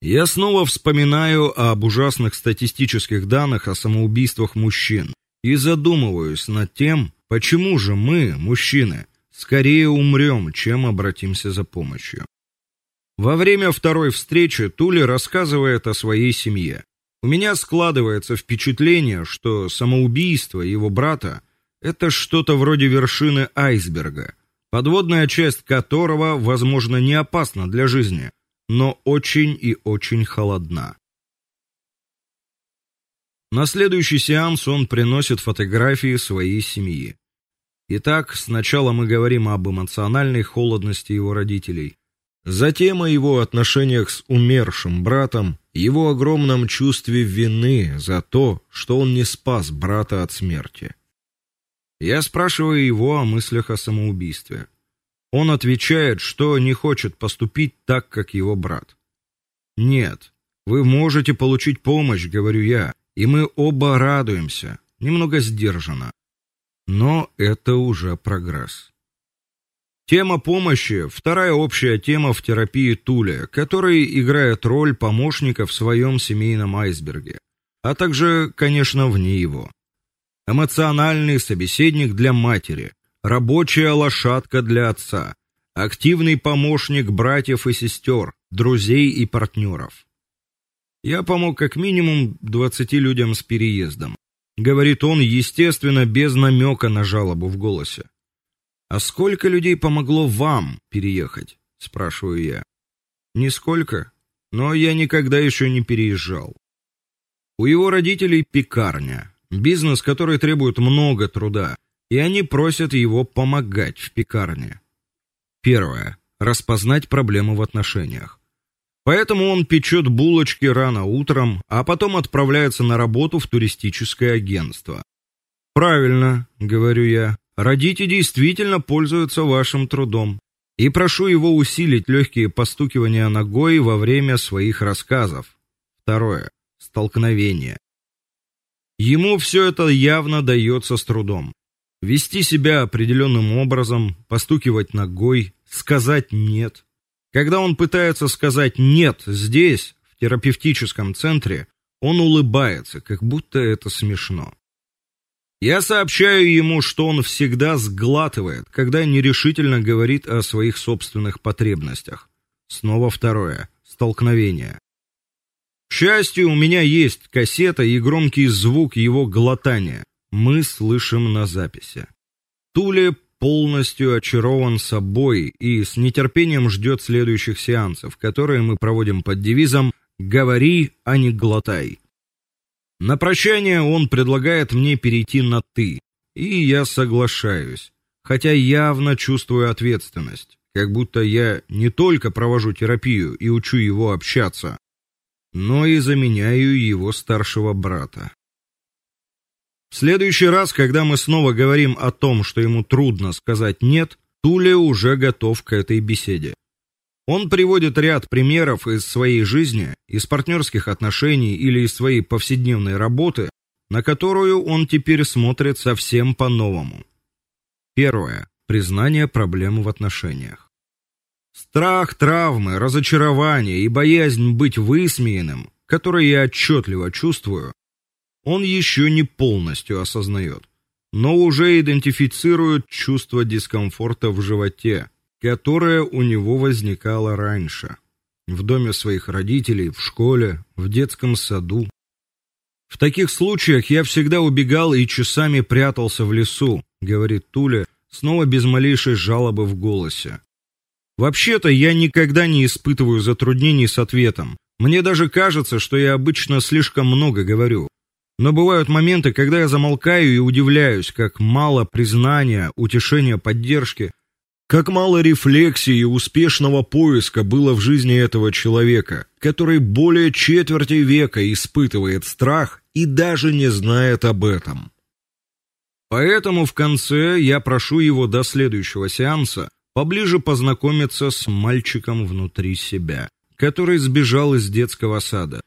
Я снова вспоминаю об ужасных статистических данных о самоубийствах мужчин и задумываюсь над тем, почему же мы, мужчины, скорее умрем, чем обратимся за помощью. Во время второй встречи Тули рассказывает о своей семье. У меня складывается впечатление, что самоубийство его брата это что-то вроде вершины айсберга, подводная часть которого, возможно, не опасна для жизни, но очень и очень холодна. На следующий сеанс он приносит фотографии своей семьи. Итак, сначала мы говорим об эмоциональной холодности его родителей, затем о его отношениях с умершим братом, его огромном чувстве вины за то, что он не спас брата от смерти. Я спрашиваю его о мыслях о самоубийстве. Он отвечает, что не хочет поступить так, как его брат. Нет, вы можете получить помощь, говорю я, и мы оба радуемся, немного сдержанно. Но это уже прогресс. Тема помощи вторая общая тема в терапии Туля, который играет роль помощника в своем семейном айсберге, а также, конечно, вне его. Эмоциональный собеседник для матери, рабочая лошадка для отца, активный помощник братьев и сестер, друзей и партнеров. Я помог как минимум 20 людям с переездом говорит он, естественно, без намека на жалобу в голосе. А сколько людей помогло вам переехать, спрашиваю я. Нисколько, но я никогда еще не переезжал. У его родителей пекарня, бизнес, который требует много труда, и они просят его помогать в пекарне. Первое распознать проблемы в отношениях. Поэтому он печет булочки рано утром, а потом отправляется на работу в туристическое агентство. Правильно, говорю я. Родители действительно пользуются вашим трудом. И прошу его усилить легкие постукивания ногой во время своих рассказов. Второе столкновение. Ему все это явно дается с трудом. Вести себя определенным образом, постукивать ногой, сказать нет. Когда он пытается сказать нет здесь, в терапевтическом центре, он улыбается, как будто это смешно. Я сообщаю ему, что он всегда сглатывает, когда нерешительно говорит о своих собственных потребностях. Снова второе столкновение. К счастью, у меня есть кассета и громкий звук его глотания. Мы слышим на записи. Туле полностью очарован собой и с нетерпением ждет следующих сеансов, которые мы проводим под девизом говори, а не глотай. На прощание он предлагает мне перейти на ты, и я соглашаюсь, хотя явно чувствую ответственность, как будто я не только провожу терапию и учу его общаться, но и заменяю его старшего брата. В следующий раз, когда мы снова говорим о том, что ему трудно сказать нет, Туля уже готов к этой беседе. Он приводит ряд примеров из своей жизни, из партнерских отношений или из своей повседневной работы, на которую он теперь смотрит совсем по-новому. Первое признание проблем в отношениях. Страх травмы, разочарование и боязнь быть высмеянным, которые я отчетливо чувствую, он еще не полностью осознает, но уже идентифицирует чувство дискомфорта в животе, которое у него возникало раньше в доме своих родителей, в школе, в детском саду. В таких случаях я всегда убегал и часами прятался в лесу, говорит Туля, снова без малейшей жалобы в голосе. Вообще-то я никогда не испытываю затруднений с ответом. Мне даже кажется, что я обычно слишком много говорю. Но бывают моменты, когда я замолкаю и удивляюсь, как мало признания, утешения, поддержки, как мало рефлексии и успешного поиска было в жизни этого человека, который более четверти века испытывает страх и даже не знает об этом. Поэтому в конце я прошу его до следующего сеанса поближе познакомиться с мальчиком внутри себя, который сбежал из детского сада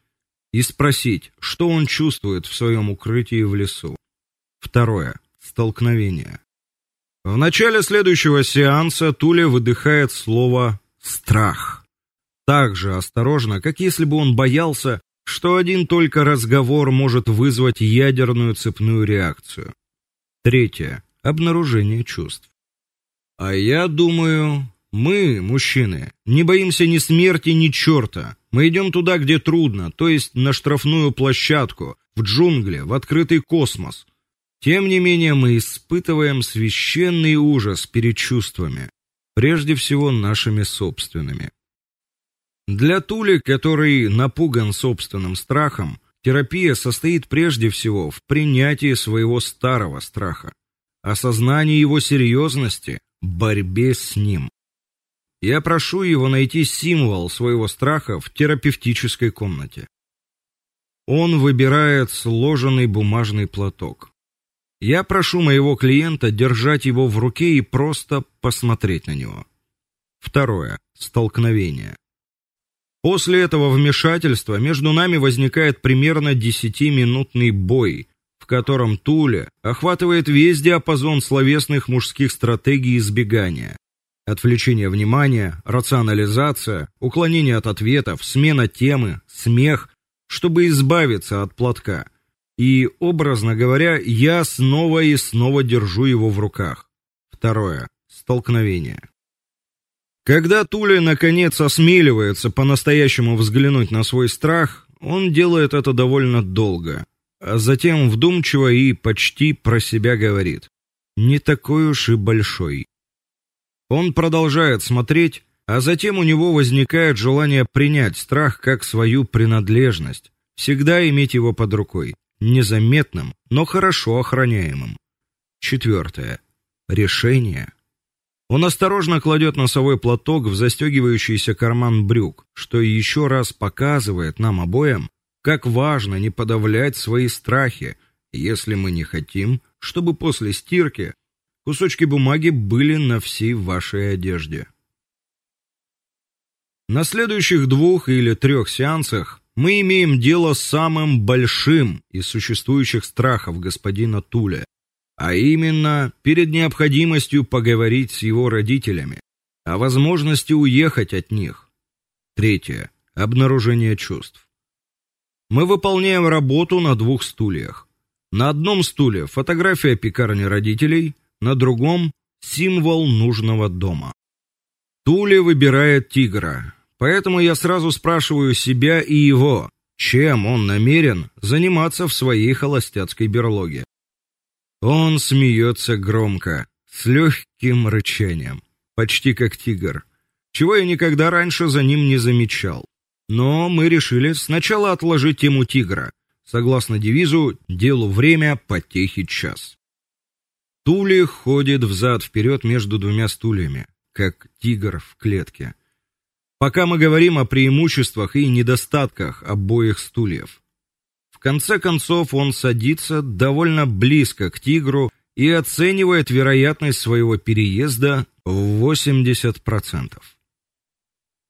и спросить, что он чувствует в своем укрытии в лесу. Второе столкновение. В начале следующего сеанса Туля выдыхает слово страх. Так же осторожно, как если бы он боялся, что один только разговор может вызвать ядерную цепную реакцию. Третье обнаружение чувств. А я думаю, мы, мужчины, не боимся ни смерти, ни черта. Мы идем туда, где трудно, то есть на штрафную площадку, в джунгли, в открытый космос. Тем не менее, мы испытываем священный ужас перед чувствами, прежде всего нашими собственными. Для Тули, который напуган собственным страхом, терапия состоит прежде всего в принятии своего старого страха, осознании его серьезности, борьбе с ним. Я прошу его найти символ своего страха в терапевтической комнате. Он выбирает сложенный бумажный платок. Я прошу моего клиента держать его в руке и просто посмотреть на него. Второе столкновение. После этого вмешательства между нами возникает примерно десятиминутный бой, в котором Туля охватывает весь диапазон словесных мужских стратегий избегания, Отвлечение внимания, рационализация, уклонение от ответов, смена темы, смех, чтобы избавиться от платка. И, образно говоря, я снова и снова держу его в руках. Второе. Столкновение. Когда Туля наконец осмеливается по-настоящему взглянуть на свой страх, он делает это довольно долго, а затем вдумчиво и почти про себя говорит: "Не такой уж и большой". Он продолжает смотреть, а затем у него возникает желание принять страх как свою принадлежность, всегда иметь его под рукой, незаметным, но хорошо охраняемым. Четвертое. Решение. Он осторожно кладет носовой платок в застегивающийся карман брюк, что еще раз показывает нам обоим, как важно не подавлять свои страхи, если мы не хотим, чтобы после стирки Кусочки бумаги были на всей вашей одежде. На следующих двух или трех сеансах мы имеем дело с самым большим из существующих страхов господина Туля, а именно перед необходимостью поговорить с его родителями, о возможности уехать от них. Третье обнаружение чувств. Мы выполняем работу на двух стульях. На одном стуле фотография пекарни родителей, на другом символ нужного дома. Туля выбирает тигра. Поэтому я сразу спрашиваю себя и его, чем он намерен заниматься в своей холостяцкой берлоге. Он смеется громко, с легким рычанием, почти как тигр, чего я никогда раньше за ним не замечал. Но мы решили сначала отложить тему тигра, согласно девизу «Делу время, потехи час». Тули ходит взад вперед между двумя стульями, как тигр в клетке. Пока мы говорим о преимуществах и недостатках обоих стульев. В конце концов он садится довольно близко к тигру и оценивает вероятность своего переезда в 80%.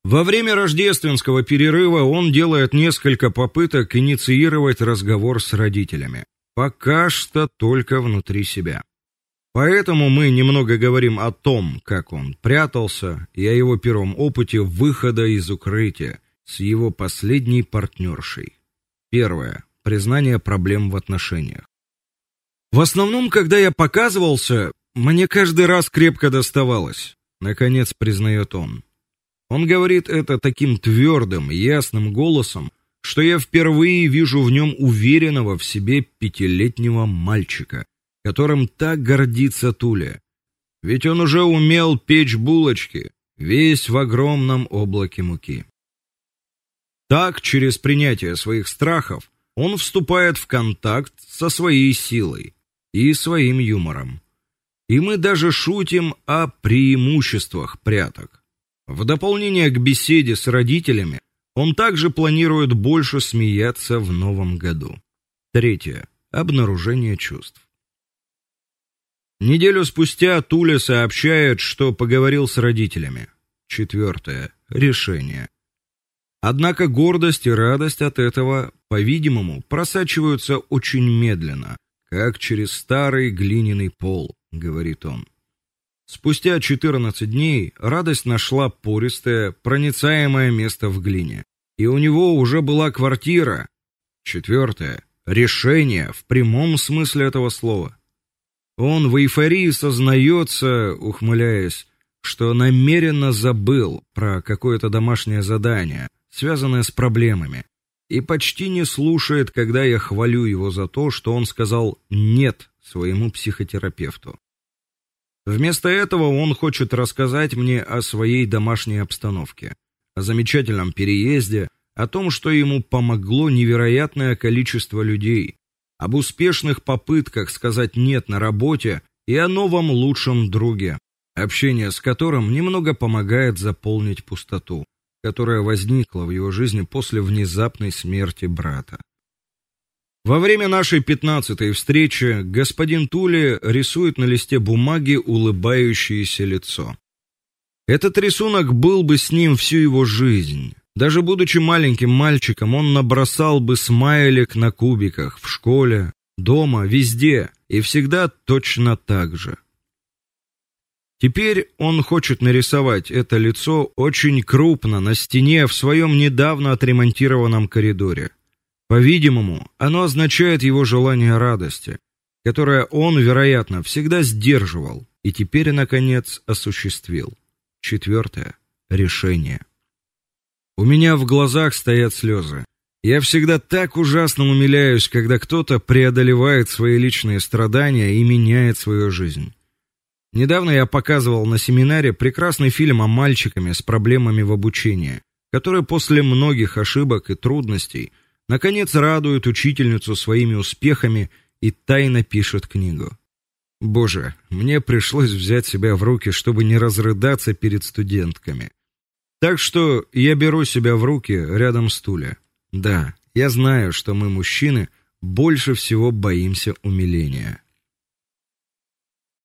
Во время рождественского перерыва он делает несколько попыток инициировать разговор с родителями. Пока что только внутри себя. Поэтому мы немного говорим о том, как он прятался, и о его первом опыте выхода из укрытия с его последней партнершей. Первое признание проблем в отношениях. В основном, когда я показывался, мне каждый раз крепко доставалось, наконец признает он. Он говорит это таким твердым, ясным голосом, что я впервые вижу в нем уверенного в себе пятилетнего мальчика, которым так гордится Туля. Ведь он уже умел печь булочки, весь в огромном облаке муки. Так, через принятие своих страхов, он вступает в контакт со своей силой и своим юмором. И мы даже шутим о преимуществах пряток. В дополнение к беседе с родителями, он также планирует больше смеяться в новом году. Третье обнаружение чувств. Неделю спустя Туля сообщает, что поговорил с родителями. Четвертое решение. Однако гордость и радость от этого, по-видимому, просачиваются очень медленно, как через старый глиняный пол, говорит он. Спустя 14 дней радость нашла пористое, проницаемое место в глине, и у него уже была квартира. Четвертое решение в прямом смысле этого слова. Он в эйфории сознается, ухмыляясь, что намеренно забыл про какое-то домашнее задание, связанное с проблемами, и почти не слушает, когда я хвалю его за то, что он сказал нет своему психотерапевту. Вместо этого он хочет рассказать мне о своей домашней обстановке, о замечательном переезде, о том, что ему помогло невероятное количество людей, об успешных попытках сказать нет на работе и о новом лучшем друге, общение с которым немного помогает заполнить пустоту, которая возникла в его жизни после внезапной смерти брата. Во время нашей пятнадцатой встречи господин Тули рисует на листе бумаги улыбающееся лицо. Этот рисунок был бы с ним всю его жизнь. Даже будучи маленьким мальчиком, он набросал бы смайлик на кубиках в школе, дома, везде, и всегда точно так же. Теперь он хочет нарисовать это лицо очень крупно на стене в своем недавно отремонтированном коридоре. По-видимому, оно означает его желание радости, которое он, вероятно, всегда сдерживал и теперь наконец осуществил. Четвертое решение. У меня в глазах стоят слезы. Я всегда так ужасно умиляюсь, когда кто-то преодолевает свои личные страдания и меняет свою жизнь. Недавно я показывал на семинаре прекрасный фильм о мальчиками с проблемами в обучении, который после многих ошибок и трудностей наконец радует учительницу своими успехами и тайно пишет книгу. Боже, мне пришлось взять себя в руки, чтобы не разрыдаться перед студентками. Так что я беру себя в руки рядом с Туля. Да, я знаю, что мы мужчины больше всего боимся умиления.